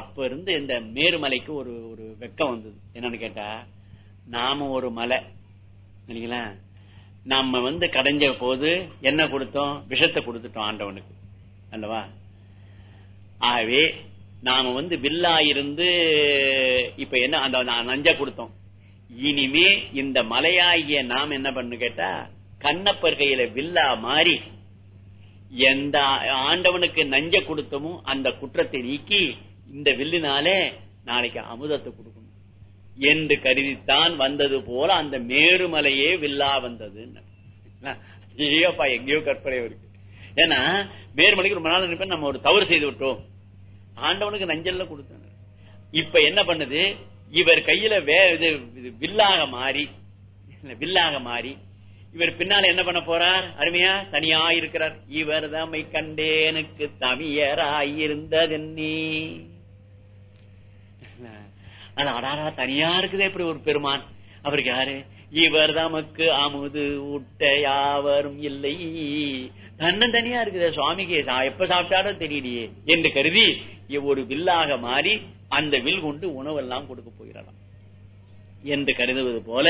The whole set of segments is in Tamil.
அப்ப இருந்து இந்த மேருமலைக்கு ஒரு ஒரு வெக்கம் வந்தது. என்னன்னு கேட்டா நாம ஒரு மலை. இல்லைங்களா நம்ம வந்து கடைஞ்ச போது என்ன கொடுத்தோம்? விஷத்தை கொடுத்துட்டோம் ஆண்டவனுக்கு. அல்லவா? ஆகவே நாம வந்து வில்லா இருந்து இப்ப என்ன அந்த நஞ்ச கொடுத்தோம். இனிமே இந்த மலையாகிய நாம் என்ன பண்ணு கேட்டா கண்ணப்பர் கையில வில்லா மாறி எந்த ஆண்டவனுக்கு நஞ்ச கொடுத்தமோ அந்த குற்றத்தை நீக்கி இந்த வில்லினாலே நாளைக்கு அமுதத்தை கொடுக்கணும். என்று கருதித்தான் வந்தது போல அந்த மேருமலையே வில்லா வந்தது ஐயோப்பா எங்கேயோ கற்பனை இருக்கு. ஏன்னா மேருமலைக்கு ரொம்ப நாள் நினைப்பேன் நம்ம ஒரு தவறு செய்து விட்டோம். ஆண்டவனுக்கு நஞ்சல்ல கொடுத்தனர் இப்ப என்ன பண்ணுது? இவர் கையில வே இது வில்லாக மாறி வில்லாக மாறி இவர் பின்னால என்ன பண்ண போறார்? அருமையா தனியா இருக்கிறார். இவர் தம்மை கண்டேனுக்கு தமியராயிருந்ததென்னே அது அடாரா தனியா இருக்குதே இப்படி ஒரு பெருமான். அவருக்கு யாரு? இவர் தமக்கு அமுது ஊட்ட யாவரும் இல்லை. தன்னன் தனியா இருக்குது சுவாமிக்கு எப்ப சாப்பிட்டாலும் தெரியலையே. என்று கருதி ஒரு வில்லாக மாறி அந்த வில் கொண்டு உணவெல்லாம் கொடுக்க போகிறாராம் என்று கருதுவது போல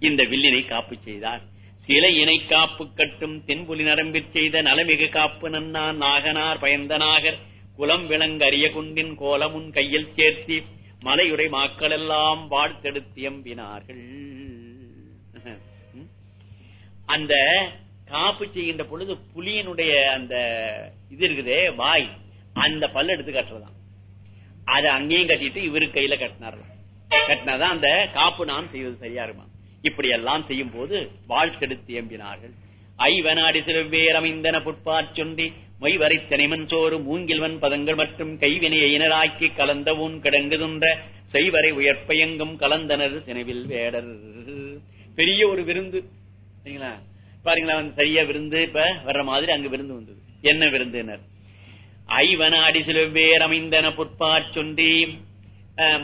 இந்த வில்லினை காப்பு செய்தார். சில இணை காப்பு கட்டும் தென்புலி நரம்பிற் செய்த நலமிகு காப்பு நன்னான் நாகனார் பயந்த நாகர் குலம் விளங்க குண்டின் கோலமுன் கையில் சேர்த்தி மலையுடை மக்கள் எல்லாம் வாழ்த்தெடுத்து எம்பினார்கள். அந்த காப்பு செய்கின்ற பொழுது புலியனுடைய அந்த இது இருக்குதே வாய். அந்த பல்லு எடுத்து கட்டுறதான் அதை அங்கேயும் கட்டிட்டு இவரு கையில கட்டினாரலாம் கட்டினாதான் அந்த காப்பு நாம் செய்வது சரியா இருக்குமா இப்படி எல்லாம் செய்யும் போது வாழ்த்தெடுத்து எம்பினார்கள் ஐவனாடி சிறுவேரமைந்தன புட்பாற் சொண்டி மொய்வரை தினைமன் சோறு மூங்கில்வன் பதங்கள் மற்றும் கைவினையை இனராக்கி கலந்த ஊன் கிடங்குதுன்ற செய்வரை உயர்ப்பயங்கும் கலந்தனர் சினைவில் வேடர். பெரிய ஒரு விருந்து. சரிங்களா? பாருங்களா சரியா விருந்து. இப்ப வர்ற மாதிரி அங்கு விருந்து வந்தது. என்ன விருந்தினர்? ஐவனாடி சிலுவேர் அமைந்தன புட்பாற் சொண்டி.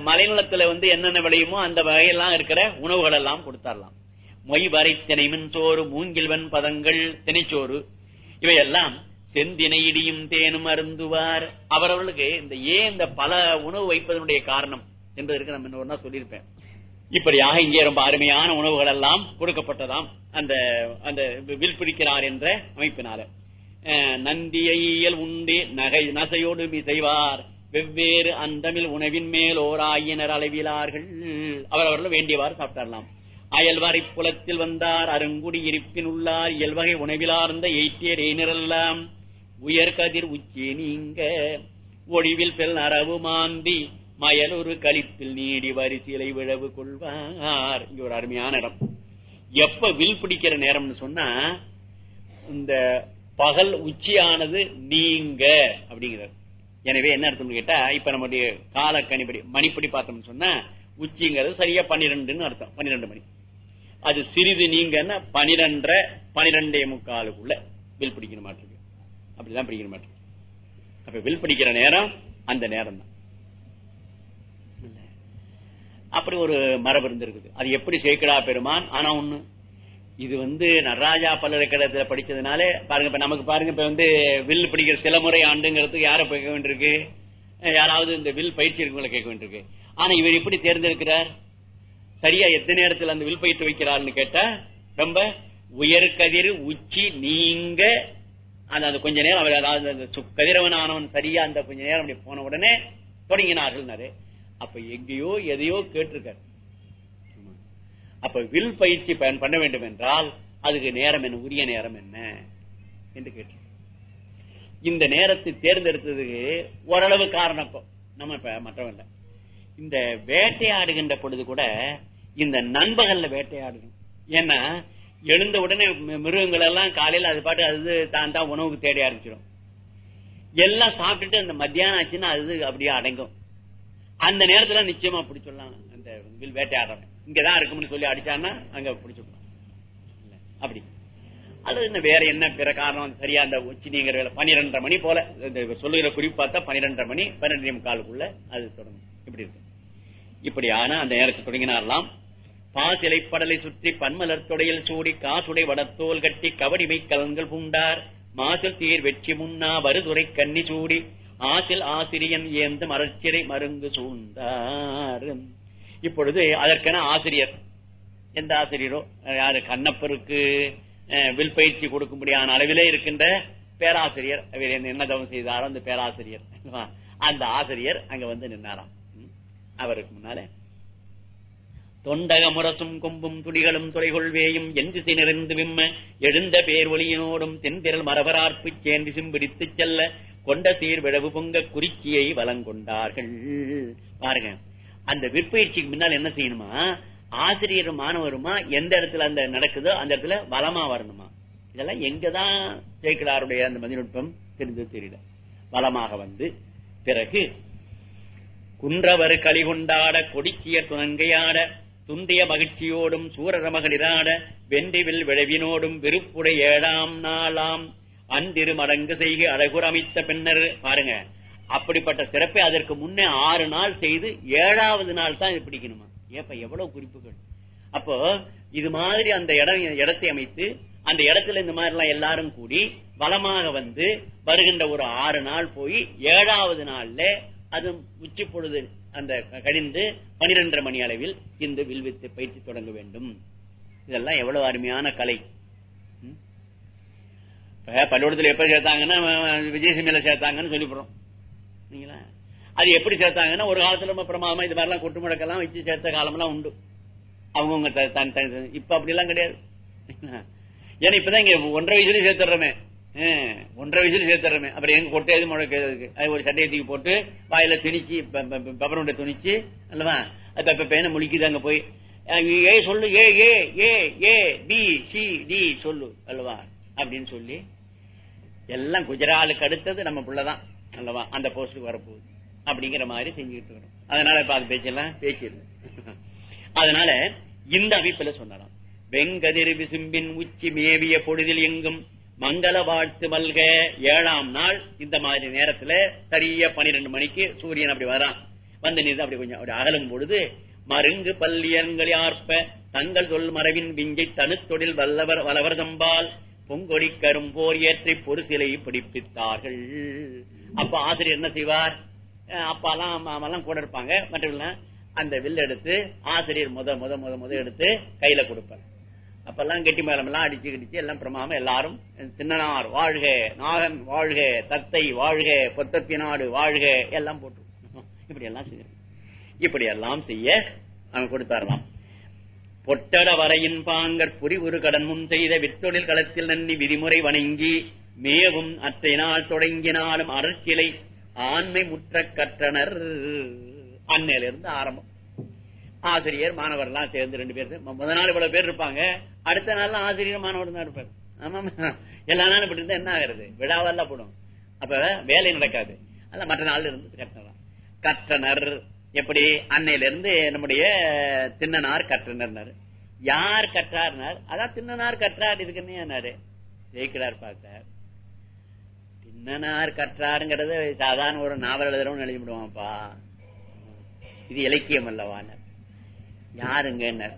மலைநலத்துல வந்து என்னென்ன விளையுமோ அந்த வகையெல்லாம் இருக்கிற உணவுகள் எல்லாம் கொடுத்தாரலாம். மொய் வரை தினைமின் சோறு மூங்கில்வன் பதங்கள் தினைச்சோறு. இவையெல்லாம் செந்தினையிடியும் தேனும் அருந்துவார். அவரவர்களுக்கு இந்த ஏன் இந்த பல உணவு வைப்பதனுடைய காரணம் என்பதற்கு நம்ம இன்னொரு சொல்லியிருப்பேன். இப்படியாக இங்கே ரொம்ப அருமையான உணவுகள் எல்லாம் கொடுக்கப்பட்டதாம். அந்த அந்த வில் பிடிக்கிறார் என்ற அமைப்பினால. நந்தியல் உண்டு நகை நசையோடு மிசைவார். வெவ்வேறு அந்தமில் உணவின் மேல் ஓர் ஆயினர் அளவிலார்கள் அவரவர்கள் வேண்டியவாறு சாப்பிட்டாரலாம். அயல்வரை புலத்தில் வந்தார். அருங்குடி இருப்பின் உள்ளார். இயல்வகை உணவிலார்ந்த எய்த்தியர் எய்னரெல்லாம் உயர்கதிர் உச்சி நீங்க. ஒளிவில் பெல் நரவு மாந்தி மயலொரு கழிப்பில் நீடி வரிசையிலை விழவு கொள்வார். இங்க ஒரு அருமையான இடம். எப்ப வில் பிடிக்கிற நேரம்னு சொன்னா இந்த பகல் உச்சியானது நீங்க அப்படிங்கிறார். எனவே என்ன அர்த்தம் கேட்டா இப்ப நம்முடைய கால கணிப்படி மணிப்படி பார்த்தோம்னு சொன்னா உச்சிங்கிறது சரியா பன்னிரெண்டுன்னு அர்த்தம் பன்னிரெண்டு மணி. அது சிறிது நீங்கன்னா பனிரெண்டரை பனிரெண்டே முக்காலுக்குள்ள வில் பிடிக்கணும் மாட்டிருக்கு அப்படிதான் படிக்கிற மாட்டேன். அப்ப வில் பிடிக்கிற நேரம் அந்த நேரம் தான் அப்படி ஒரு மரபு இருந்திருக்குது. அது எப்படி சேர்க்கடா பெருமான்? ஆனா ஒண்ணு இது வந்து நடராஜா பல்கலைக்கழகத்துல படிச்சதுனாலே பாருங்க இப்ப நமக்கு பாருங்க இப்ப வந்து வில் பிடிக்கிற சில முறை ஆண்டுங்கிறதுக்கு யாரை கேட்க வேண்டியிருக்கு? யாராவது இந்த வில் பயிற்சி இருக்கவங்களை கேட்க வேண்டியிருக்கு. ஆனா இவர் எப்படி தேர்ந்தெடுக்கிறார்? சரியா எத்தனை நேரத்தில் அந்த வில் பயிற்சி வைக்கிறார்னு கேட்டா ரொம்ப உயர்கதிர் உச்சி நீங்க அந்த அந்த கொஞ்ச நேரம் அவர் அதாவது கதிரவன் ஆனவன் சரியா அந்த கொஞ்ச நேரம் அப்படி போன உடனே தொடங்கினார்கள் அப்ப எங்கேயோ எதையோ கேட்டிருக்காரு. அப்ப வில் பயிற்சி பயன் பண்ண வேண்டும் என்றால் அதுக்கு நேரம் என்ன உரிய நேரம் என்ன என்று கேட்டு இந்த நேரத்தை தேர்ந்தெடுத்ததுக்கு ஓரளவு காரணம் நம்ம இப்ப மற்றவங்க இந்த வேட்டையாடுகின்ற பொழுது கூட இந்த நண்பகல்ல வேட்டையாடுகிறோம் ஏன்னா எழுந்த உடனே மிருகங்கள் எல்லாம் காலையில அது பாட்டு அது தான் தான் உணவுக்கு தேடி ஆரம்பிச்சிடும் எல்லாம் சாப்பிட்டுட்டு அந்த மத்தியானம் ஆச்சுன்னா அது அப்படியே அடங்கும். அந்த நேரத்துல நிச்சயமா பிடிச்சிடலாம். அந்த வில் வேட்டையாடுறவன். இங்கதான் இருக்கும்னு சொல்லி அடிச்சான்னா அங்க பிடிச்சிடலாம். அப்படி. அது என்ன வேற என்ன பிற காரணம்? சரியா அந்த உச்சி நீங்கிற பன்னிரெண்டரை மணி போல. சொல்லுகிற குறிப்பு பார்த்தா பன்னிரெண்டரை மணி பன்னெண்டு காலுக்குள்ள அது தொடங்கும். இப்படி இருக்கு. இப்படி ஆனா அந்த நேரத்தை தொடங்கினாரலாம். பாசிலைப்படலை சுற்றி பன்மலர் தொடையில் சூடி காசுடை வடத்தோல் கட்டி கவடிமை கலன்கள் பூண்டார். மாசல் தீர் வெற்றி முன்னா வருதுரை கன்னி சூடி ஆசில் ஆசிரியன் ஏந்து மரச்சிறை மருங்கு சூழ்ந்தார். இப்பொழுது அதற்கென ஆசிரியர். எந்த ஆசிரியரோ? யாரு? கண்ணப்பருக்கு அஹ், வில் பயிற்சி கொடுக்கும்படியான அளவிலே இருக்கின்ற பேராசிரியர். அவர் என்ன தவம் செய்தாரோ அந்த பேராசிரியர். அந்த ஆசிரியர் அங்க வந்து நின்னாராம். அவருக்கு முன்னாலே தொண்டக முரசும் கொம்பும் துடிகளும் துறைகொள்வேயும் எந்திசை நிறைந்து விம்ம எழுந்த பேர் ஒளியினோடும் தென்திரல் மரபரார்ப்பு சேர்ந்து சிம்பிடித்துச் செல்ல கொண்ட சீர்விழவு பொங்க குறிச்சியை வலங்கொண்டார்கள். பாருங்க அந்த விற்பயிற்சிக்கு முன்னால் என்ன செய்யணுமா? ஆசிரியர் மாணவருமா? எந்த இடத்துல அந்த நடக்குதோ அந்த இடத்துல வளமா வரணுமா? இதெல்லாம் எங்கதான் சேக்கிடாருடைய அந்த மதிநுட்பம் தெரிஞ்சது தெரியல. வளமாக வந்து பிறகு குன்றவர் களி கொண்டாட கொடிச்சிய துணங்கையாட துந்திய மகிழ்ச்சியோடும் சூரர மகளிராட வெண்டிவில் விளைவினோடும் விருப்புடை ஏழாம் நாளாம் அந்திரு மடங்கு செய்க அழகுற அமைத்த பின்னர் பாருங்க. அப்படிப்பட்ட சிறப்பை அதற்கு முன்னே ஆறு நாள் செய்து ஏழாவது நாள் தான் இது பிடிக்கணுமா? ஏப்ப எவ்வளவு குறிப்புகள். அப்போ இது மாதிரி அந்த இடம் இடத்தை அமைத்து அந்த இடத்துல இந்த மாதிரி எல்லாம் எல்லாரும் கூடி பலமாக வந்து வருகின்ற ஒரு ஆறு நாள் போய் ஏழாவது நாள்ல அது உச்சி பொழுது அந்த கழிந்து பனிரெண்டரை மணி அளவில் இந்த வில்வித்தை பயிற்சி தொடங்க வேண்டும். இதெல்லாம் எவ்வளவு அருமையான கலை. பள்ளிக்கூடத்தில் எப்படி எப்ப சேர்த்தாங்கன்னா அஹ், சேர்த்தாங்கன்னு சொல்லிவிடுறோம். சரிங்களா? அது எப்படி சேர்த்தாங்கன்னா ஒரு காலத்துல நம்ம பிரமாதமா இது மாதிரிலாம் கொட்டு முடக்கெல்லாம் வச்சு சேர்த்த காலம்லாம் உண்டு. அவங்கவுங்க த- இப்ப அப்படி எல்லாம் கிடையாது. ஏன்னா இப்பதான் இங்க ஒன்றரை வயசுலயும் சேர்த்துறமே ஒன்றரை வயசுல சேர்த்துறமே. அப்புறம் எங்க கொட்டை எது முழக்க அது ஒரு சட்டையை தூக்கி போட்டு வாயில துணிச்சு பபருண்டை துணிச்சு அல்லவா? அது பெப்ப பேன முழிக்குது அங்க போய். ஏ சொல்லு. A A A A B C D சொல்லு அல்லவா? அப்படின்னு சொல்லி எல்லாம் குஜராலுக்கு அடுத்தது நம்ம புள்ளதான் அல்லவா? அந்த போஸ்டுக்கு வரப்போகுது. அப்படிங்கிற மாதிரி செஞ்சுக்கிட்டு இருக்கிறோம் அதனால இப்ப அது பேச்செல்லாம் பேசிடுது. அதனால இந்த அமைப்புல சொன்னலாம் வெங்கதிர் விசும்பின் உச்சி மேவிய பொழுதில் எங்கும் மங்கள வாழ்த்து மல்க. ஏழாம் நாள் இந்த மாதிரி நேரத்துல சரியா பனிரெண்டு மணிக்கு சூரியன் அப்படி வரான். வந்து நின்று அப்படி கொஞ்சம் அப்படி அகலும் பொழுது மருங்கு பல்லியன்கள் ஆர்ப்ப தங்கள் சொல் மரபின் விஞ்சை தனுத்தொழில் வல்லவர் வலவர் தம்பால். பொங்கொடி கரும்போர் ஏற்றி பொறு சிலை பிடிப்பித்தார்கள். அப்ப ஆசிரியர் என்ன செய்வார்? அஹ் அப்பாலாம் அம்மாலாம் கூட இருப்பாங்க மற்றவர்கள் அந்த வில் எடுத்து ஆசிரியர் முத முத முத முத எடுத்து கையில கொடுப்பார். அப்பெல்லாம் கெட்டி மேளம் எல்லாம் அடிச்சு கிடிச்சு எல்லாம் பிரமாம எல்லாரும் சின்னனார் வாழ்க நாகன் வாழ்க தத்தை வாழ்க பொத்தத்தி நாடு வாழ்க எல்லாம் போட்டு. இப்படி எல்லாம் செய்ய இப்படி எல்லாம் செய்ய அவன் கொடுத்தாரலாம். பொட்டட வரையின் பாங்கற்பொறி ஒரு கடன் முன் செய்த வித்தொழில் களத்தில் நன்னி விதிமுறை வணங்கி மேவும் அத்தை நாள் தொடங்கினாலும் அரசியலை ஆண்மை முற்ற கற்றனர். அன்னையிலிருந்து ஆரம்பம். ஆசிரியர் மாணவர் எல்லாம் சேர்ந்து ரெண்டு பேர் முதல் நாள் இவ்வளவு பேர் இருப்பாங்க. அடுத்த நாள் ஆசிரியர் மாணவர் தான் இருப்பார். ஆமா எல்லா நாளும் இப்படி இருந்தா என்ன ஆகுறது? விழாவெல்லாம் போடும். அப்ப வேலை நடக்காது. அதான் மற்ற நாள்ல இருந்து கற்றனர் கற்றனர் எப்படி? அன்னையில இருந்து நம்முடைய தின்னனார் கற்றனர் யார் கற்றார்னார்? அதான் தின்னனார் கற்றார் இதுக்கு என்ன ஜெயிக்கிறார் பார்த்தார். தின்னனார் கற்றாருங்கிறது சாதாரண ஒரு நாவல் எழுதுறவன் எழுதி விடுவான்ப்பா. இது இலக்கியம் அல்லவான யாருங்க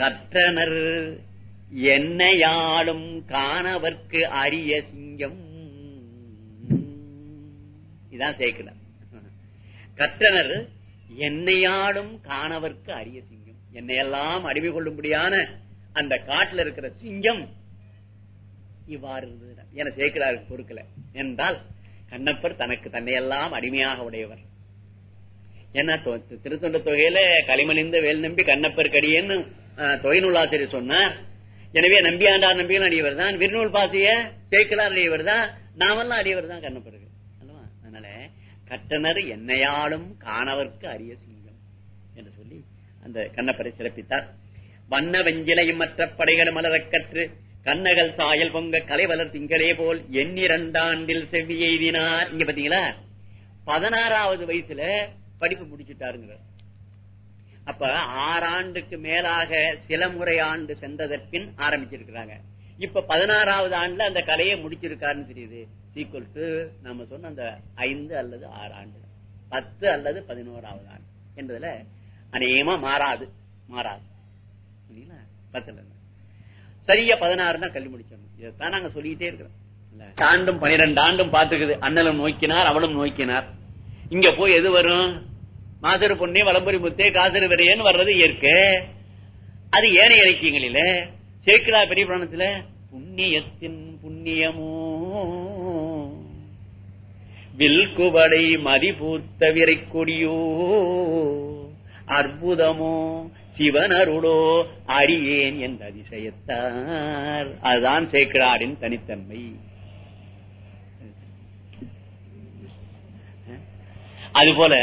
கற்றனர் என்னையாளும் காணவர்க்கு அரிய சிங்கம். இதான் சேர்க்கலாம் கற்றனர் என்னையாடும் காணவர்க்கு அரிய சிங்கம். என்னையெல்லாம் அடிமை கொள்ளும்படியான அந்த காட்டுல இருக்கிற சிங்கம் இவ்வாறு இருந்தது என சேர்க்கிறார்கள் பொறுக்கல. என்றால் கண்ணப்பர் தனக்கு தன்னையெல்லாம் அடிமையாக உடையவர். ஏன்னா திருத்தொண்ட தொகையில களிமலிந்த வேல் நம்பி கண்ணப்பர் கடியன்னு ஆசிரியர் சொன்னார். எனவே நம்பி ஆண்டார் நம்பியும் அடியவர் தான். விருநூல் பாசிய சேக்கலார் அடியவர் தான். நாமெல்லாம் அடியவர் தான் கண்ணப்பருக்கு. அல்லவா? அதனால கட்டணர் என்னையாலும் காணவர்க்கு அரிய சிங்கம் என்று சொல்லி அந்த கண்ணப்பரை சிறப்பித்தார். வண்ண வெஞ்சிலையும் மற்ற படைகளும் மலரக் கற்று கண்ணகள் சாயல் பொங்க கலைவலர் திங்களே போல் எண்ணிரண்டாண்டில் செவ்வி எய்தினார் இங்க பாத்தீங்களா? பதினாறாவது வயசுல படிப்பு முடிச்சுட்டாருங்கிறார் அப்ப ஆறாண்டுக்கு மேலாக சில முறை ஆண்டு சென்றதற்பின் ஆரம்பிச்சிருக்கிறாங்க. இப்ப பதினாறாவது ஆண்டுல அந்த கலையை முடிச்சிருக்காருன்னு தெரியுது. சீக்குவல் டு நாம சொன்ன அந்த ஐந்து அல்லது ஆறு ஆண்டு பத்து அல்லது பதினோராவது ஆண்டு என்பதுல அநேகமா மாறாது மாறாது? பத்துல. சரியா பதினாறு தான் கல்வி முடிச்சிடணும். இதைத்தான் நாங்க சொல்லிக்கிட்டே இருக்கிறோம். ஆண்டும் பனிரெண்டு ஆண்டும் பாத்துக்குது அண்ணலும் நோக்கினார் அவளும் நோக்கினார். இங்க போய் எது வரும்? மாசரு பொன்னே வளம்புரி முத்தே காசரு விரையன்னு வர்றது இயற்கை. அது ஏனைய இலக்கியங்களில சேக்கிலா பெரிய புராணத்துல புண்ணியத்தின் புண்ணியமோ. வில்குவடை மதிபூத்த விரை கொடியோ அற்புதமோ சிவனருடோ அறியேன் என்ற அதிசயத்தார். அதுதான் சேக்கிழாரின் தனித்தன்மை. அது போல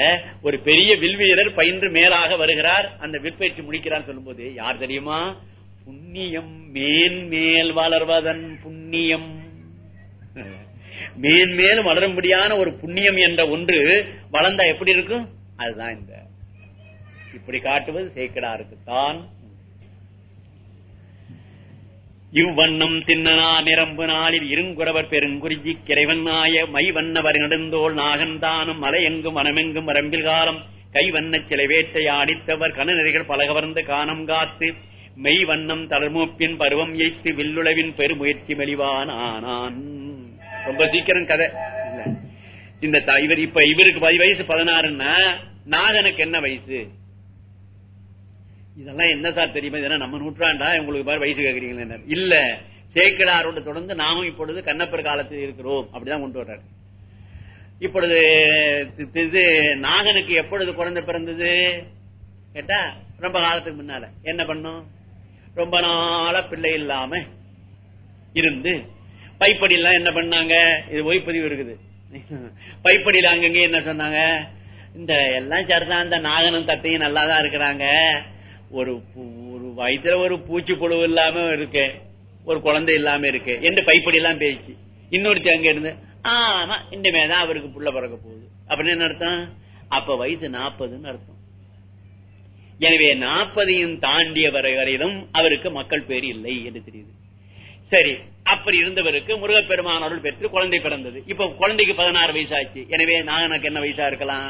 ஒரு பெரிய வில்வீரர் பயின்று மேலாக வருகிறார். அந்த விற்பயிற்சி முடிக்கிறான் சொல்லும் போது யார் தெரியுமா? புண்ணியம் மேன்மேல் வளர்வதன் புண்ணியம். மேன்மேல் வளரும்படியான ஒரு புண்ணியம் என்ற ஒன்று வளர்ந்தா எப்படி இருக்கும்? அதுதான் இந்த. இப்படி காட்டுவது சேக்கடாருக்குத்தான் இவ்வண்ணம் தின்னனா நிரம்பு நாளில் இருங்குறவர் பெருங்குறிஞ்சி கிரைவன்னாய மை வண்ணவர் நெடுந்தோள் நாகந்தானும் மலையெங்கும் வனமெங்கும் வரம்பில் காலம். கைவண்ண சிலை வேட்டை ஆடித்தவர் கணநெறிகள் பலகவர்ந்து காணம் காத்து. மெய் வண்ணம் தளர்மூப்பின் பருவம் எய்த்து வில்லுளவின் பெருமுயற்சி மெலிவான் ஆனான் ரொம்ப சீக்கிரம் கதை. இந்த த- இவர் இப்ப இவருக்கு பதி வயசு பதினாறுன்னா நாகனுக்கு என்ன வயசு? இதெல்லாம் என்ன சார் தெரியுமா? இதெல்லாம் நம்ம நூற்றாண்டா? உங்களுக்கு பாரு வயசு கேக்குறீங்களா இல்ல சேக்கிடாரோட தொடர்ந்து நாமும் இப்பொழுது கண்ணப்பர் காலத்தில் இருக்கிறோம். அப்படிதான் கொண்டு வர்றாரு. இப்பொழுது இது நாகனுக்கு எப்பொழுது குழந்தை பிறந்தது? கேட்டா ரொம்ப காலத்துக்கு முன்னால. என்ன பண்ணும்? ரொம்ப நாளா பிள்ளை இல்லாம இருந்து பைப்படியெல்லாம் என்ன பண்ணாங்க? இது ஒய்ப்பதிவு இருக்குது. பைப்படியில அங்கங்க என்ன சொன்னாங்க? இந்த எல்லாம் சரிதான். இந்த நாகனும் தத்தையும் நல்லா தான் இருக்கிறாங்க. ஒரு ஒரு வயிற்றுல ஒரு பூச்சி புழு இல்லாம இருக்கு ஒரு குழந்தை இல்லாம இருக்கு என்று பைப்படி எல்லாம் பேசி. இன்னொருத்தி அங்க இருந்து ஆமா இனிமேதான் அவருக்கு புள்ள பிறக்க போகுது. அப்படின்னு என்ன அர்த்தம்? அப்ப வயசு நாற்பதுன்னு அர்த்தம். எனவே நாற்பதையும் தாண்டிய வரை வரையிலும் அவருக்கு மக்கள் பேர் இல்லை என்று தெரியுது. சரி அப்படி இருந்தவருக்கு முருகப்பெருமான் அருள் பெற்று குழந்தை பிறந்தது. இப்ப குழந்தைக்கு பதினாறு வயசு ஆச்சு எனவே நாகனுக்கு என்ன வயசா இருக்கலாம்?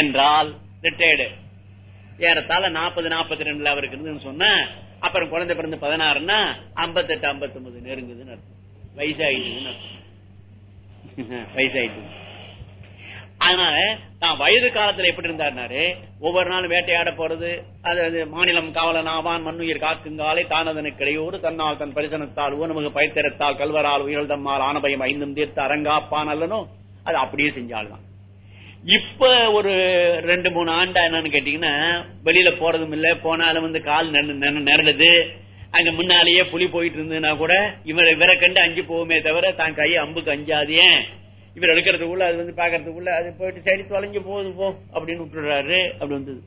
என்றால் ரிட்டையர்டு ஏறத்தாழ நாற்பது நாற்பத்தி ரெண்டுல அவருக்கு இருந்துன்னு சொன்ன அப்புறம் குழந்தை பிறந்து பதினாறுன்னா ஐம்பத்தெட்டு ஐம்பத்தி ஒன்பது நெருங்குதுன்னு அர்த்தம். வயசாயிடுதுன்னு அர்த்தம். வயசாயிட்டு அதனால நான் வயது காலத்துல எப்படி இருந்தாருனாரு ஒவ்வொரு நாளும் வேட்டையாட போறது அது அது மாநிலம் காவலன் ஆவான் மண்ணுயிர் காக்குங்காலை தானதனு கிடையோடு தன்னால் தன் பரிசனத்தால் ஊனமுக பயத்திரத்தால் கல்வரால் உயிர்கள் தம்மால் ஆனபயம் ஐந்தும் தீர்த்து அரங்காப்பான் அல்லனும் அது அப்படியே செஞ்சால்தான் இப்ப ஒரு ரெண்டு மூணு ஆண்டா என்னன்னு கேட்டீங்கன்னா வெளியில போறதும் இல்ல. போனாலும் வந்து கால் நிரடுது அங்க முன்னாலேயே புலி போயிட்டு இருந்ததுன்னா கூட இவரை இவரை கண்டு அஞ்சு போகுமே தவிர தான் கையை அம்புக்கு அஞ்சாதே. இவர் எடுக்கிறதுக்குள்ள அது வந்து பாக்குறதுக்குள்ள அது போயிட்டு சரி தொலைஞ்சு போகுது போ அப்படின்னு விட்டுறாரு அப்படி வந்தது.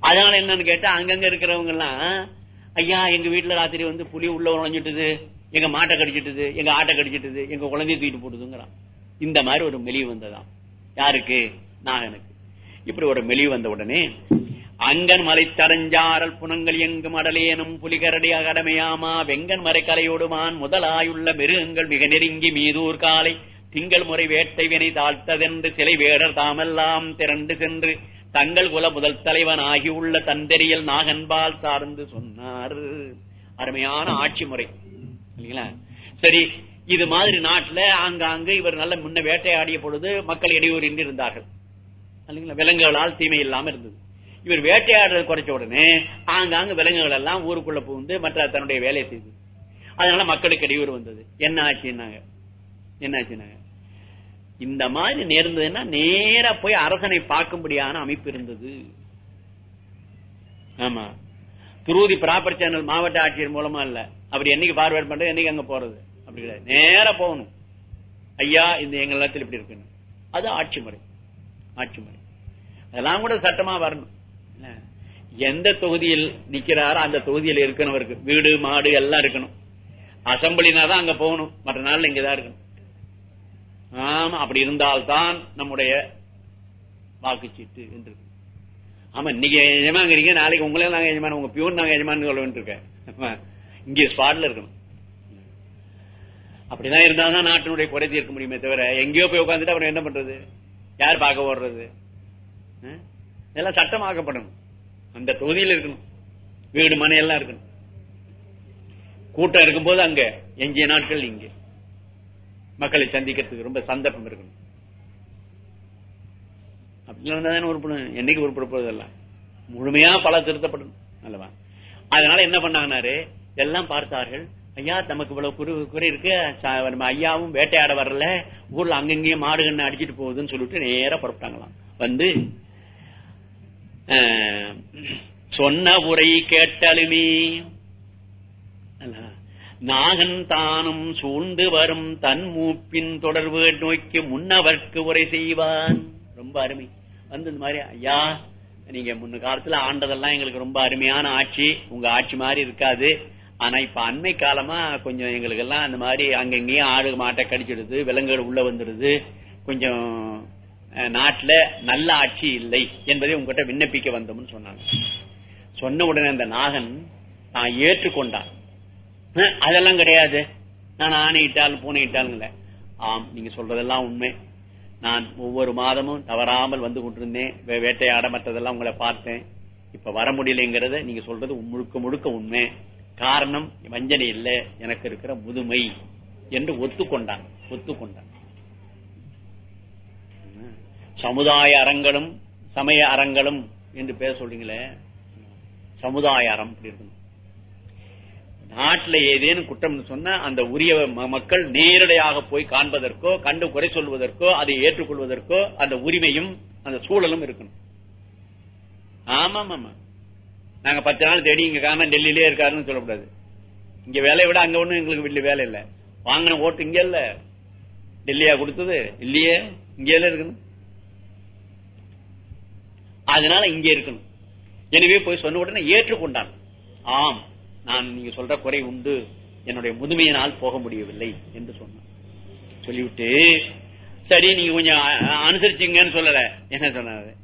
அதனால என்னன்னு கேட்டா அங்கங்க இருக்கிறவங்க எல்லாம் ஐயா எங்க வீட்டுல ராத்திரி வந்து புலி உள்ள உழைஞ்சிட்டுது எங்க மாட்டை கடிச்சிட்டுது. எங்க ஆட்டை கடிச்சிட்டுது. எங்க குழந்தைய தூக்கிட்டு போட்டுதுங்கிறான். இந்த மாதிரி ஒரு மெலிவு வந்ததாம். யாருக்கு? நாகனுக்கு இப்படி ஒரு மெலிவு வந்த உடனே அங்கன் மலை தரஞ்சாரல் புனங்கள் எங்கும் அடலேனும் புலிகரடி அகடமையாமா வெங்கன் மறைக்கலையோடுமான் முதலாயுள்ள மிருகங்கள் மிக நெருங்கி மீதூர் காலை திங்கள் முறை வேட்டை வினை தாழ்த்ததென்று சிலை வேடர் தாமெல்லாம் திரண்டு சென்று தங்கள் குல முதல் தலைவன் ஆகியுள்ள தந்தெறியல் நாகன்பால் சார்ந்து சொன்னார். அருமையான ஆட்சி முறை. இல்லைங்களா? சரி இது மாதிரி நாட்டுல ஆங்காங்கு இவர் நல்ல முன்ன வேட்டையாடிய பொழுது மக்கள் இடையூறு இன்றி இருந்தார்கள். விலங்குகளால் தீமை இல்லாம இருந்தது. இவர் வேட்டையாடுறது குறைச்ச உடனே ஆங்காங்க விலங்குகள் எல்லாம் ஊருக்குள்ள புகுந்து மற்ற தன்னுடைய வேலையை செய்தது. அதனால மக்களுக்கு இடையூறு வந்தது. என்ன ஆச்சுன்னாங்க என்ன ஆச்சுன்னாங்க இந்த மாதிரி நேர்ந்ததுன்னா நேரா போய் அரசனை பார்க்கும்படியான அமைப்பு இருந்தது. ஆமா. துருதி ப்ராப்பர் சேனல் மாவட்ட ஆட்சியர் மூலமா இல்ல. அப்படி என்னைக்கு பார்வேர்ட் பண்றது என்னைக்கு அங்க போறது? அப்படி கிடையாது. நேரா போகணும். ஐயா இந்த எங்க நிலத்தில் இப்படி இருக்குன்னு. அது ஆட்சி முறை. ஆட்சி முறை. அதெல்லாம் கூட சட்டமா வரணும். எந்த தொகுதியில் நிக்கிறாரோ அந்த தொகுதியில் இருக்கணுவருக்கு வீடு மாடு எல்லாம் இருக்கணும். அசம்பிளினா தான் அங்க போகணும். மற்ற நாள்ல இங்கதான் இருக்கணும். ஆமா அப்படி இருந்தால்தான் நம்முடைய வாக்குச்சீட்டு என்று. ஆமா இன்னைக்கு எஜமாங்கிறீங்க நாளைக்கு உங்களே நாங்க எஜமான உங்க பியூன் நாங்க எஜமான் சொல்ல இருக்கேன். இங்கே ஸ்பாட்ல இருக்கணும். அப்படிதான் இருந்தால்தான் நாட்டினுடைய குறை தீர்க்க முடியுமே தவிர எங்கேயோ போய் உட்காந்துட்டு அப்புறம் என்ன பண்றது? யார் பார்க்க ஓடுறது? இதெல்லாம் சட்டமாக்கப்படணும். அந்த தொகுதியில் இருக்கணும். வீடு மனை எல்லாம் இருக்கணும். கூட்டம் இருக்கும்போது அங்க எஞ்சிய நாட்கள் இங்க. மக்களை சந்திக்கிறதுக்கு ரொம்ப சந்தர்ப்பம் இருக்கணும். அப்படி உருப்படும் என்னைக்கு உருப்பட போறதல்ல முழுமையா பல திருத்தப்படணும். அல்லவா? அதனால என்ன பண்ணாங்கனாரு? எல்லாம் பார்த்தார்கள். ஐயா தமக்கு இவ்வளவு குறு குறை இருக்கு. நம்ம ஐயாவும் வேட்டையாட வரல. ஊர்ல அங்கங்கேயும் மாடுகண்ணு அடிச்சிட்டு போகுதுன்னு சொல்லிட்டு நேரா புறப்பட்டாங்களாம். வந்து சொன்ன உரை கேட்டலுமே. நாகன் தானும் சூழ்ந்து வரும் தன் மூப்பின் தொடர்பு நோக்கி முன்னவர்க்கு உரை செய்வான். ரொம்ப அருமை. வந்து இந்த மாதிரி ஐயா நீங்க முன்ன காலத்துல ஆண்டதெல்லாம் எங்களுக்கு ரொம்ப அருமையான ஆட்சி. உங்க ஆட்சி மாதிரி இருக்காது. ஆனா இப்ப அண்மை காலமா கொஞ்சம் எங்களுக்கு எல்லாம் அந்த மாதிரி அங்கங்கேயும் ஆடு மாட்டை கடிச்சிடுது விலங்குகள் உள்ள வந்துடுது. கொஞ்சம் நாட்டுல நல்ல ஆட்சி இல்லை என்பதை உங்ககிட்ட விண்ணப்பிக்க வந்தோம்னு சொன்னாங்க. சொன்ன உடனே அந்த நாகன் நான் ஏற்றுக்கொண்டான். அதெல்லாம் கிடையாது. நான் ஆணையிட்டால் பூனையிட்டாலும் ஆம் நீங்க சொல்றதெல்லாம் உண்மை. நான் ஒவ்வொரு மாதமும் தவறாமல் வந்து கொண்டிருந்தேன். வே- வேட்டையாட மற்றதெல்லாம் உங்களை பார்த்தேன். இப்ப வர முடியலைங்கிறத நீங்க சொல்றது முழுக்க முழுக்க உண்மை. காரணம் வஞ்சனை இல்லை. எனக்கு இருக்கிற முதுமை என்று ஒத்துக்கொண்டான். ஒத்துக்கொண்டான். சமுதாய அறங்களும் சமய அறங்களும் என்று பேர் சொல்றீங்களே? சமுதாய அறம் அப்படி இருக்கணும். நாட்டுல ஏதேனும் குற்றம் சொன்னா அந்த உரிய ம- மக்கள் நேரடியாக போய் காண்பதற்கோ கண்டு குறை சொல்வதற்கோ அதை ஏற்றுக்கொள்வதற்கோ அந்த உரிமையும் அந்த சூழலும் இருக்கணும். ஆமா ஆமா நாங்க பத்து நாள் தேடி இங்க காண டெல்லியிலே இருக்காருன்னு சொல்லக்கூடாது. இங்க வேலையை விட அங்க ஒண்ணும் எங்களுக்கு வெளிய வேலை இல்ல. வாங்கின ஓட்டு இங்க இல்ல. டெல்லியா கொடுத்தது இல்லையே? இங்கே இருக்கணும். அதனால இங்கே இருக்கணும். எனவே போய் சொன்ன உடனே ஏற்றுக்கொண்டான். ஆம் நான் நீங்க சொல்ற குறை உண்டு. என்னுடைய முதுமையினால் போக முடியவில்லை என்று சொன்னான். சொல்லிவிட்டு சரி நீங்க கொஞ்சம் அ- அனுசரிச்சீங்கன்னு சொல்லல. என்ன சொன்னாரு?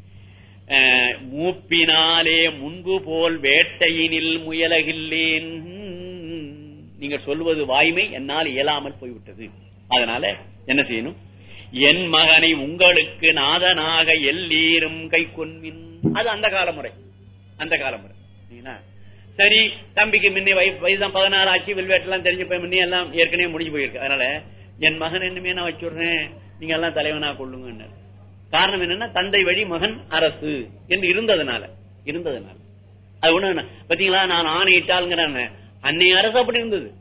மூப்பினாலே முன்பு போல் வேட்டையினில் முயலகில்லேன். நீங்க சொல்வது வாய்மை என்னால் இயலாமல் போய்விட்டது. அதனால என்ன செய்யணும்? என் மகனை உங்களுக்கு நாதனாக எல்லீரும் கை கொன்மின் அது அந்த காலமுறை. அந்த காலமுறை. சரி தம்பிக்கு முன்னே வயசுதான் பதினாறு ஆச்சு வில்வேட்டெல்லாம் தெரிஞ்ச போய் முன்னே எல்லாம் ஏற்கனவே முடிஞ்சு போயிருக்கு. அதனால என் மகன் என்னமே நான் வச்சுடுறேன். நீங்க எல்லாம் தலைவனா கொள்ளுங்க காரணம் என்னன்னா தந்தை வழி மகன் அரசு என்று இருந்ததுனால இருந்ததுனால. அது ஒண்ணு பாத்தீங்களா? நான் ஆணையிட்டாலுங்கிறாங்க அன்னை அரசு அப்படி இருந்தது.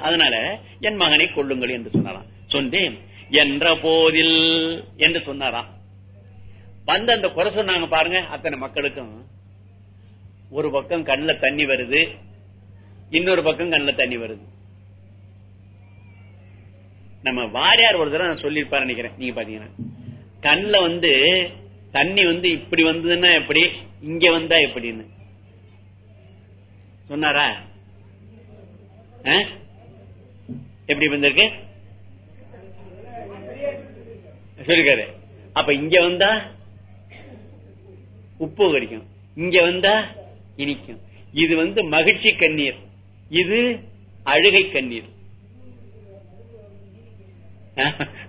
அதனால என் மகனை கொள்ளுங்கள் என்று சொன்னாராம் சொன்னேன். என்ற போதில் என்று சொன்னாராம் வந்து அந்த குறை சொன்னாங்க பாருங்க அத்தனை மக்களுக்கும். ஒரு பக்கம் கண்ணுல தண்ணி வருது இன்னொரு பக்கம் கண்ணுல தண்ணி வருது. நம்ம வாரியார் ஒரு தடவை நான் சொல்லியிருப்பாரு நினைக்கிறேன் நீங்க பாத்தீங்கன்னா. கண்ணில் வந்து தண்ணி வந்து இப்படி வந்ததுன்னா எப்படி இங்க வந்தா எப்படின்னு. சொன்னாரா? எப்படி வந்திருக்கு? சொல்லிருக்காரு. அப்ப இங்க வந்தா உப்பு கடிக்கும் இங்க வந்தா இனிக்கும். இது வந்து மகிழ்ச்சி கண்ணீர். இது அழுகை கண்ணீர்.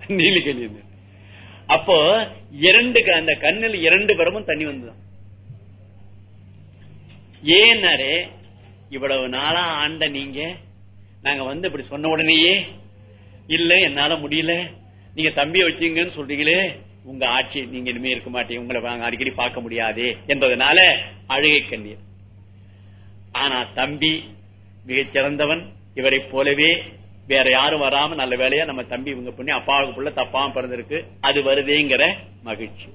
நீலி கண்ணீர். அப்போ இரண்டு க- அந்த கண்ணில் இரண்டு புறமும் தண்ணி வந்துதான் ஏன்னாரு இவ்வளவு நாளா ஆண்ட நீங்க நாங்க வந்து இப்படி சொன்ன உடனேயே இல்ல என்னால முடியல நீங்க தம்பியை வச்சீங்கன்னு சொல்றீங்களே உங்க ஆட்சி நீங்க இனிமே இருக்க மாட்டீங்க. உங்களை அடிக்கடி பார்க்க முடியாது என்பதனால அழுகை கண்ணீர். ஆனா தம்பி மிகச் சிறந்தவன். இவரை போலவே வேற யாரும் வராம நல்ல வேலையா நம்ம தம்பி இவங்க பண்ணி அப்பாவுக்கு புள்ள தப்பாம பிறந்திருக்கு. அது வருதேங்கிற மகிழ்ச்சி.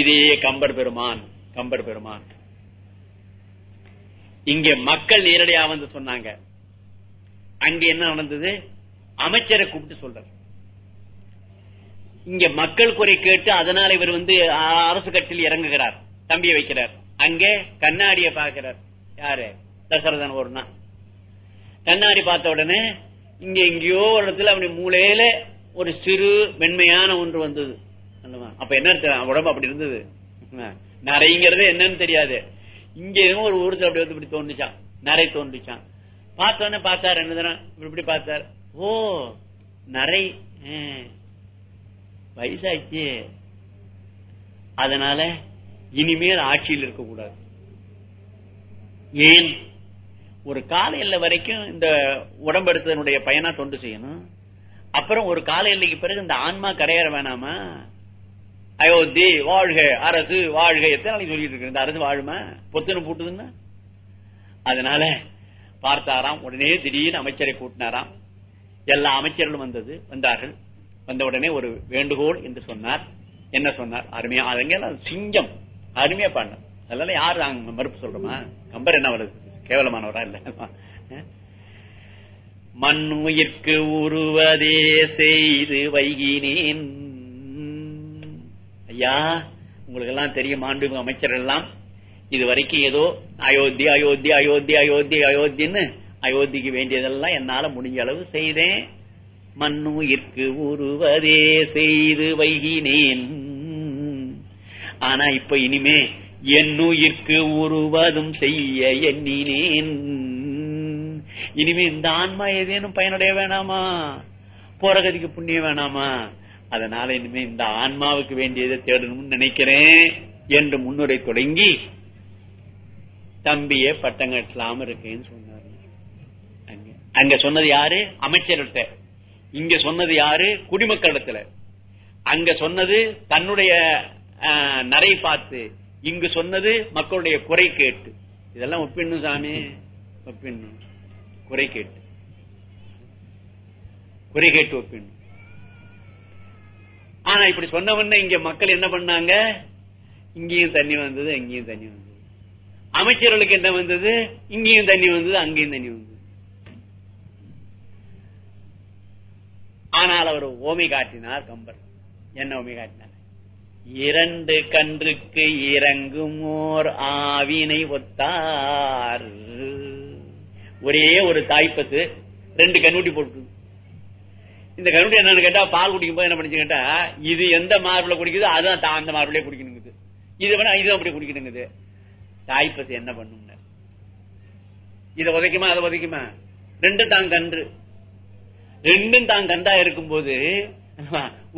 இதே கம்பர் பெருமான் கம்பர் பெருமான். இங்க மக்கள் நேரடியா வந்து சொன்னாங்க. அங்க என்ன நடந்தது? அமைச்சரை கூப்பிட்டு சொல்றார். இங்க மக்கள் குறை கேட்டு அதனால இவர் வந்து அரசு கட்சியில் இறங்குகிறார். தம்பியை வைக்கிறார். அங்கே கண்ணாடிய பார்க்கிறார். யாரு? தசரதன் ஒரு கண்ணாடி பார்த்த உடனே இங்க எங்கேயோ ஒரு இடத்துல அப்படி மூலையில ஒரு சிறு மென்மையான ஒன்று வந்தது. அப்ப என்ன உடம்பு அப்படி இருந்தது. நரைங்கிறது என்னன்னு தெரியாது. இங்க ஒரு ஊருக்கு அப்படி வந்து இப்படி தோன்றுச்சான் நரை தோன்றுச்சான் பார்த்த உடனே பார்த்தார் என்ன தினம் இப்படி பார்த்தாரு. பார்த்தார் ஓ நரை வயசாச்சு. அதனால இனிமேல் ஆட்சியில் இருக்கக்கூடாது. ஏன்? ஒரு கால எல்லை வரைக்கும் இந்த உடம்பெடுத்ததனுடைய பயனா தொண்டு செய்யணும். அப்புறம் ஒரு கால எல்லைக்கு பிறகு இந்த ஆன்மா கரையேற வேணாமா? அயோத்தி வாழ்க அரசு வாழ்க எத்தனை நாளைக்கு சொல்லிட்டு இருக்கு இந்த அரசு வாழுமா? பொத்துன்னு போட்டுதுன்னா? அதனால பார்த்தாராம். உடனே திடீர்னு அமைச்சரை கூட்டினாராம். எல்லா அமைச்சர்களும் வந்தது வந்தார்கள். வந்த உடனே ஒரு வேண்டுகோள் என்று சொன்னார். என்ன சொன்னார்? அருமையா அதெல்லாம் சிங்கம். அருமையா பாடின. அதெல்லாம் யாரு மறுப்பு சொல்றோமா? கம்பர் என்ன வருது கேவலமானவரா இல்ல? மண்ணுயிர்க்கு உருவதே செய்து வைகினேன் ஐயா உங்களுக்கு எல்லாம் தெரியும் ஆண்டு அமைச்சர் எல்லாம் இது வரைக்கும் ஏதோ அயோத்தி அயோத்தி அயோத்தி அயோத்தி அயோத்தின்னு அயோத்திக்கு வேண்டியதெல்லாம் என்னால முடிஞ்ச அளவு செய்தேன். மண்ணுயிர்க்கு உருவதே செய்து வைகினேன். ஆனா இப்ப இனிமே என்னுயிர்க்கு உருவதும் செய்ய எண்ணினேன். இனிமே இந்த ஆன்மா ஏதேனும் பயனடைய வேணாமா? போறகதிக்கு புண்ணியம் வேணாமா? அதனால இனிமே இந்த ஆன்மாவுக்கு வேண்டியதை தேடணும்னு நினைக்கிறேன் என்று முன்னுரை தொடங்கி தம்பிய பட்டம் கட்டலாம இருக்கேன்னு சொன்னாரு. அங்க சொன்னது யாரு? அமைச்சர்கிட்ட. இங்க சொன்னது யாரு? குடிமக்களிடத்துல அங்க சொன்னது தன்னுடைய நரை பார்த்து. இங்கு சொன்னது மக்களுடைய குறை கேட்டு. இதெல்லாம் ஒப்பிடணும் சாமி. ஒப்பிடணும். குறை கேட்டு. குறை கேட்டு ஒப்பிடணும். ஆனா இப்படி சொன்னவன இங்க மக்கள் என்ன பண்ணாங்க? இங்கேயும் தண்ணி வந்தது அங்கேயும் தண்ணி வந்தது. அமைச்சர்களுக்கு என்ன வந்தது? இங்கேயும் தண்ணி வந்தது அங்கேயும் தண்ணி வந்தது. ஆனால் அவர் ஓமை காட்டினார் கம்பர். என்ன ஓமை காட்டினார்? இரண்டு கன்றுக்கு இறங்கும் ஓர் ஆவினை ஒத்தார். ஒரே ஒரு தாய்ப்பசு ரெண்டு கண்ணுட்டி போட்டு இந்த கண்ணுட்டி என்னன்னு கேட்டா பால் குடிக்கும் போது என்ன பண்ணிச்சு கேட்டா இது எந்த மார்பில் குடிக்குதோ அதுதான் அந்த மார்பிலே குடிக்கணுங்குது. இது வேணா இதுவும் அப்படி குடிக்கணுங்குது. தாய்ப்பசி என்ன பண்ணும் இதை உதைக்குமா அதை உதைக்குமா ரெண்டும் தான் கன்று. ரெண்டும் தான் கண்டா இருக்கும்போது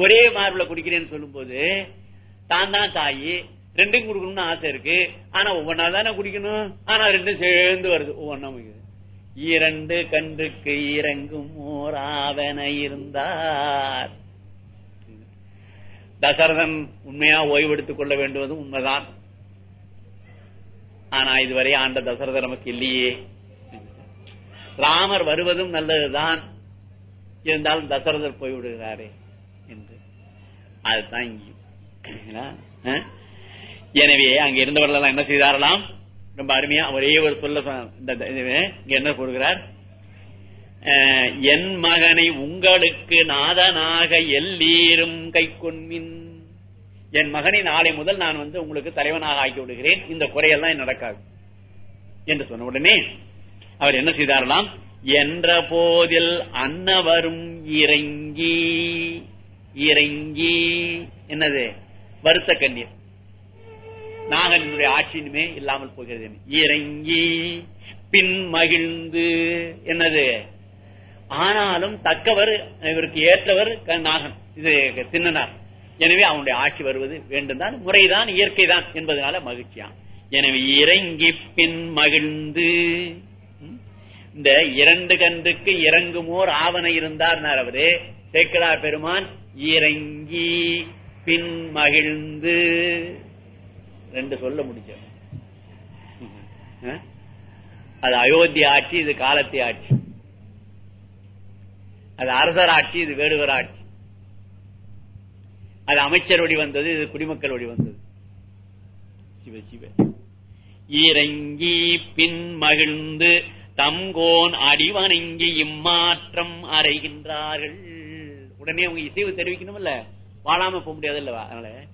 ஒரே மார்பிள குடிக்கிறேன்னு சொல்லும் போது தான் தான் தாயி ரெண்டும் குடுக்கணும்னு ஆசை இருக்கு. ஆனா ஒவ்வொன்னா தானே குடிக்கணும். ஆனா ரெண்டும் சேர்ந்து வருது. ஒவ்வொன்னா இரண்டு கன்றுக்கு இறங்கும் ஓராவன இருந்தார். தசரதன் உண்மையா ஓய்வெடுத்துக் கொள்ள வேண்டுவதும் உண்மைதான். ஆனா இதுவரை ஆண்ட தசரதன் நமக்கு இல்லையே. ராமர் வருவதும் நல்லதுதான். இருந்தாலும் தசரதர் போய்விடுகிறாரே என்று. அதுதான் இங்கேயும் எனவே அங்க இருந்தவர்கள் என்ன செய்தாரலாம் ரொம்ப அருமையா ஒரே ஒரு சொல்ல என்ன கூறுகிறார்? என் மகனை உங்களுக்கு நாதனாக எல்லீரும் கை கொன்மின் என் மகனை நாளை முதல் நான் வந்து உங்களுக்கு தலைவனாக ஆக்கி விடுகிறேன் இந்த குறையெல்லாம் நடக்காது. என்று சொன்ன உடனே அவர் என்ன செய்தாரலாம் என்ற போதில் அன்னவரும் இறங்கி இறங்கி என்னது? வருத்த கண்ணீர். நாகனுடைய ஆட்சியினுமே இல்லாமல் போகிறது. இறங்கி பின் மகிழ்ந்து என்னது? ஆனாலும் தக்கவர் இவருக்கு ஏற்றவர் நாகன். இது தின்னனார். எனவே அவனுடைய ஆட்சி வருவது வேண்டும் தான் முறைதான் இயற்கை தான் என்பதனால மகிழ்ச்சியான் எனவே இறங்கி பின் மகிழ்ந்து இந்த இரண்டு கன்றுக்கு இறங்குமோர் ஆவணை இருந்தார் அவரு. சேக்கடா பெருமான் இறங்கி பின் மகிழ்ந்து. ரெண்டு சொல்ல முடிச்ச அது அயோத்தி ஆட்சி இது காலத்தி ஆட்சி. அது அரசர் ஆட்சி இது வேடுவர் ஆட்சி. அது அமைச்சர் வந்தது இது குடிமக்கள் வந்தது. சிவ சிவ. இறங்கி பின் மகிழ்ந்து தம்கோன் அடிவணங்கி இம்மாற்றம் அறைகின்றார்கள். உடனே அவங்க இசைவு தெரிவிக்கணும்ல வாழாம போக முடியாது இல்லவா அதனால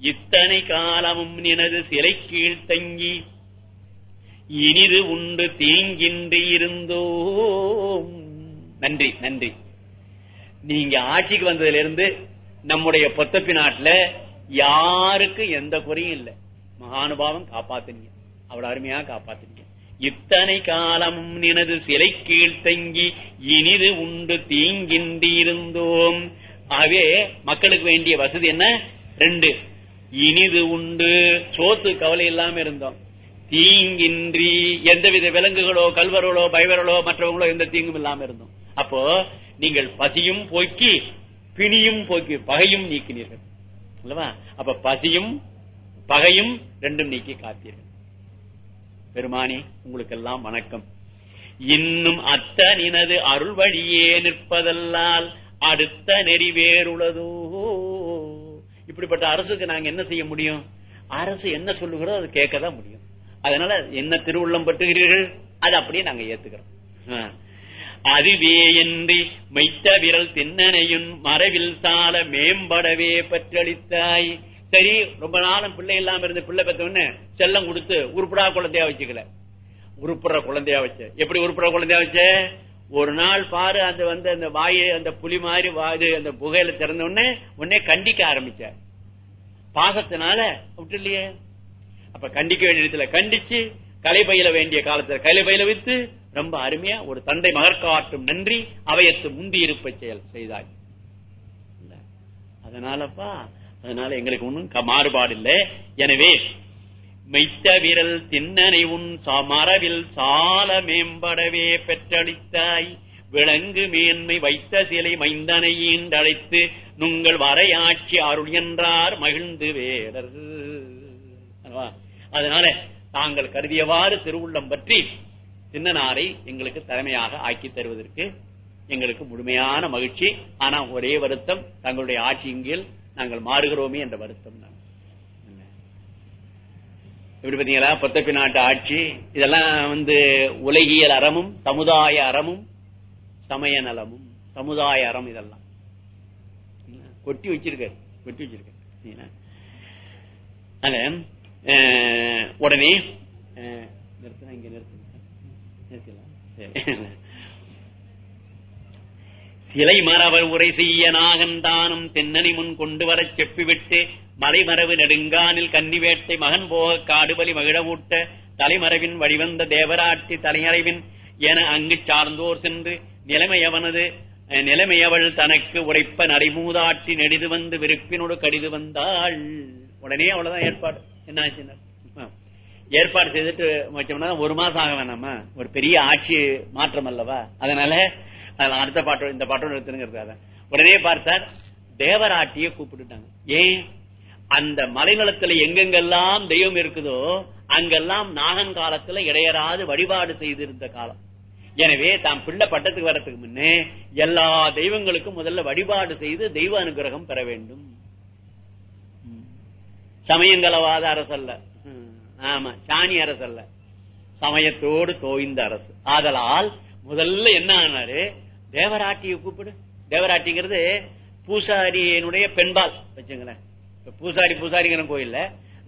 இத்தனை காலமும் எனது சிலை கீழ் தங்கி இனிது உண்டு தீங்கின்றி இருந்தோம். நன்றி நன்றி. நீங்க ஆட்சிக்கு வந்ததுல இருந்து நம்முடைய பொத்தப்பி நாட்டுல யாருக்கும் எந்த குறையும் இல்லை. மகானுபாவம் காப்பாத்தினீங்க. அவ்வளவு அருமையா காப்பாத்தினீங்க. இத்தனை காலமும் நினது சிலை கீழ் தங்கி இனிது உண்டு தீங்கின்றி இருந்தோம் ஆகவே மக்களுக்கு வேண்டிய வசதி என்ன? ரெண்டு இனிது உண்டு. சோத்து கவலை இல்லாம இருந்தோம். தீங்கின்றி எந்தவித விலங்குகளோ கல்வர்களோ பைவர்களோ மற்றவங்களோ எந்த தீங்கும் இல்லாம இருந்தோம். அப்போ நீங்கள் பசியும் போக்கி பிணியும் போக்கி பகையும் நீக்கினீர்கள். அல்லவா? அப்ப பசியும் பகையும் ரெண்டும் நீக்கி காத்தீர்கள் பெருமானி உங்களுக்கெல்லாம் வணக்கம். இன்னும் அத்தனினது அருள் வழியே நிற்பதல்லால் அடுத்த நெறி வேறுள்ளதோ இப்படிப்பட்ட அரசுக்கு நாங்க என்ன செய்ய முடியும்? அரசு என்ன சொல்லுகிறோ அது கேட்கதான் முடியும். அதனால என்ன திருவுள்ளம் பட்டுகிறீர்கள்? அது அப்படியே நாங்க ஏத்துக்கிறோம். ஆ. அதுவே என்று மைத்த விரல் தின்னனையும் மரவில் சால மேம்படவே பற்றளித்தாய். சரி ரொம்ப நாளும் பிள்ளை இல்லாம இருந்து பிள்ளை பெற்றவொன்னு செல்லம் கொடுத்து உருப்படா குழந்தையா வச்சுக்கல. உருப்புற குழந்தையா வச்ச. எப்படி உருப்புற குழந்தையா வச்ச? ஒரு நாள் பாரு அந்த வந்து அந்த வாயை அந்த புலி மாதிரி வாது அந்த புகையில திறந்த உடனே உடனே கண்டிக்க ஆரம்பிச்ச. பாசத்தினால விட்டு இல்லையே அப்ப கண்டிக்க வேண்டிய இடத்துல கண்டிச்சு கலை பயில வேண்டிய காலத்துல கலை பயில வித்து ரொம்ப அருமையா ஒரு தந்தை மகற்காட்டும் நன்றி அவையத்து முந்தி இருப்ப செயல் செய்தாய். அதனாலப்பா அதனால எங்களுக்கு ஒன்றும் மாறுபாடு இல்லை. எனவே மெய்த்த விரல் தின்னனை உன் மரவில் சால மேம்படவே பெற்றளித்தாய். விளங்கு மேன்மை வைத்த சிலை மைந்தனை ஈண்டழைத்து நுங்கள் வரையாட்சி அருள் என்றார் மகிழ்ந்து வேடர். அதனால தாங்கள் கருதியவாறு திருவுள்ளம் பற்றி சின்னனாரை எங்களுக்கு தலைமையாக ஆக்கி தருவதற்கு எங்களுக்கு முழுமையான மகிழ்ச்சி. ஆனா ஒரே வருத்தம் தங்களுடைய ஆட்சியின் நாங்கள் மாறுகிறோமே என்ற வருத்தம் தான். எப்படி பாத்தீங்களா பொத்தப்பி நாட்டு ஆட்சி இதெல்லாம் வந்து உலகியல் அறமும் சமுதாய அறமும் சமய நலமும் சமுதாய அறம் இதெல்லாம். கொட்டி வச்சிருக்காரு கொட்டி வச்சிருக்காரு. உடனே நிறுத்தினா இங்க நிறுத்த சிலை மரவர் உரை செய்ய நாகந்தானும் தென்னணி முன் கொண்டு வரச் செப்பிவிட்டு மலைமரவு நெடுங்கானில் கன்னிவேட்டை மகன் போக காடுபலி மகிழவூட்ட தலைமறைவின் வழிவந்த தேவராட்டி தலைமறைவின் என அங்கு சார்ந்தோர் சென்று நிலைமையவனது அஹ், நிலைமையவள் தனக்கு உரைப்ப நடைமூதாட்டி நெடிது வந்து விருப்பினோடு கடிது வந்தாள் உடனே அவ்வளவுதான் ஏற்பாடு. என்ன ஆச்சுன்னா ஏற்பாடு செய்துட்டு வச்சோம்னா ஒரு மாசம் ஆக வேணாமா ஒரு பெரிய ஆட்சி மாற்றம் அல்லவா? அதனால அதுல அடுத்த பாட்டோட இந்த பாட்டோட எடுத்துங்கிறதுக்காக உடனே பார்த்தார் தேவராட்டிய கூப்பிட்டுட்டாங்க. ஏன்? அந்த மலைநலத்துல எங்கெங்கெல்லாம் தெய்வம் இருக்குதோ அங்கெல்லாம் நாகன் காலத்துல இடையராது வழிபாடு செய்திருந்த காலம். எனவே தாம் பிள்ளை பட்டத்துக்கு வரத்துக்கு முன்னே எல்லா தெய்வங்களுக்கும் முதல்ல வழிபாடு செய்து தெய்வ அனுகிரகம் பெற வேண்டும். சமயங்களவாத அரசல்ல. ஆமா சாணி அரசு அல்ல. சமயத்தோடு தோய்ந்த அரசு. ஆதலால் முதல்ல என்ன ஆனாரு? தேவராட்டியை கூப்பிடு. தேவராட்டிங்கிறது பூசாரியனுடைய பெண்பால் வச்சுங்களேன். பூசாரி பூசாரிங்கிற கோயில்ல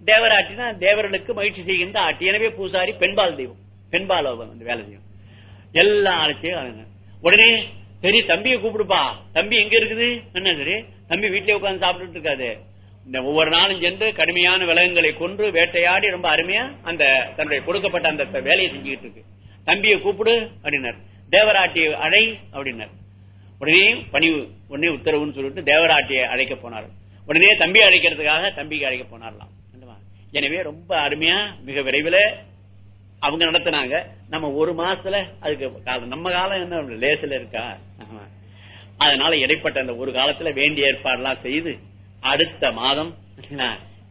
தேவராட்டினா தேவர்களுக்கு மகிழ்ச்சி செய்கின்ற ஆட்டி. எனவே பூசாரி பெண்பால் தெய்வம். பெண்பால் அவ வேலை செய்யும். எல்லாம் அழைச்சியும் உடனே சரி தம்பியை கூப்பிடுப்பா. தம்பி எங்க இருக்குது? என்ன சரி தம்பி வீட்லயே உட்கார்ந்து சாப்பிட்டுட்டு இருக்காது. இந்த ஒவ்வொரு நாளும் சென்று கடுமையான விலங்குகளை கொன்று வேட்டையாடி ரொம்ப அருமையா அந்த தன்னுடைய கொடுக்கப்பட்ட அந்த வேலையை செஞ்சுக்கிட்டு இருக்கு. தம்பியை கூப்பிடு அப்படின்னார். தேவராட்டியை அழை அப்படின்னார். உடனே பணிவு உடனே உத்தரவுன்னு சொல்லிட்டு தேவராட்டியை அழைக்க போனார். உடனே தம்பி அழைக்கிறதுக்காக தம்பிக்கு அழைக்க போனார்லாம். எனவே ரொம்ப அருமையா மிக விரைவில் அவங்க நடத்தினாங்க. நம்ம ஒரு மாசத்துல அதுக்கு நம்ம காலம் என்ன லேசில் இருக்கா? ஆமா. அதனால இடைப்பட்ட அந்த ஒரு காலத்துல வேண்டிய ஏற்பாடுலாம் செய்து அடுத்த மாதம்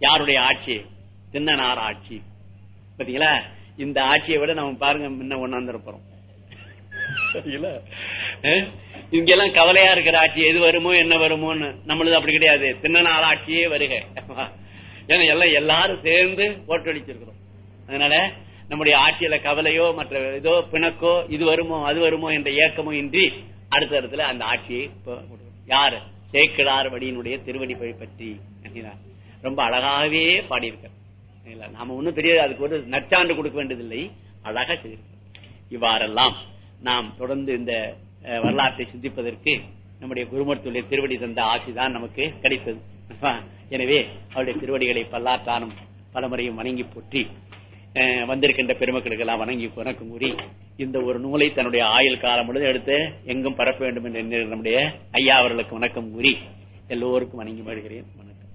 யாருடைய ஆட்சி? தின்னனார் ஆட்சி. பாத்தீங்களா இந்த ஆட்சியை விட நம்ம பாருங்க முன்ன ஒன்னாந்துருப்போம் அஹ்? இங்கெல்லாம் கவலையா இருக்கிற ஆட்சி எது வருமோ என்ன வருமோன்னு நம்மளது அப்படி கிடையாது. தின்னனார் ஆட்சியே வருக. ஏன்னா எல்லாம் எல்லாரும் சேர்ந்து ஓட்டடிச்சிருக்கிறோம் அதனால நம்முடைய ஆட்சியில கவலையோ மற்ற ஏதோ பிணக்கோ இது வருமோ அது வருமோ என்ற ஏக்கமோ இன்றி அடுத்த இடத்துல அந்த ஆட்சியை. யாரு? சேக்கிழார் வடியினுடைய திருவடி பழி பற்றி ரொம்ப அழகாகவே பாடியிருக்கார். நாம ஒண்ணும் பெரிய அதுக்கு ஒரு நற்சான்று கொடுக்க வேண்டியதில்லை. அழகா செய்திருக்கோம் இவ்வாறெல்லாம் நாம் தொடர்ந்து இந்த அஹ், வரலாற்றை சிந்திப்பதற்கு நம்முடைய குருமூர்த்தியுடைய திருவடி தந்த ஆசிதான் நமக்கு கிடைத்தது. எனவே அவருடைய திருவடிகளை பல்லாற்றானும் பலமுறையும் வணங்கி போற்றி வந்திருக்கின்ற பெருமக்களுக்கு எல்லாம் வணங்கி வணக்கம் கூறி இந்த ஒரு நூலை தன்னுடைய ஆயுள் காலம் முழுது எடுத்து எங்கும் பரப்ப வேண்டும் என்று நம்முடைய ஐயா அவர்களுக்கு வணக்கம் கூறி எல்லோருக்கும் வணங்கி வருகிறேன் வணக்கம்.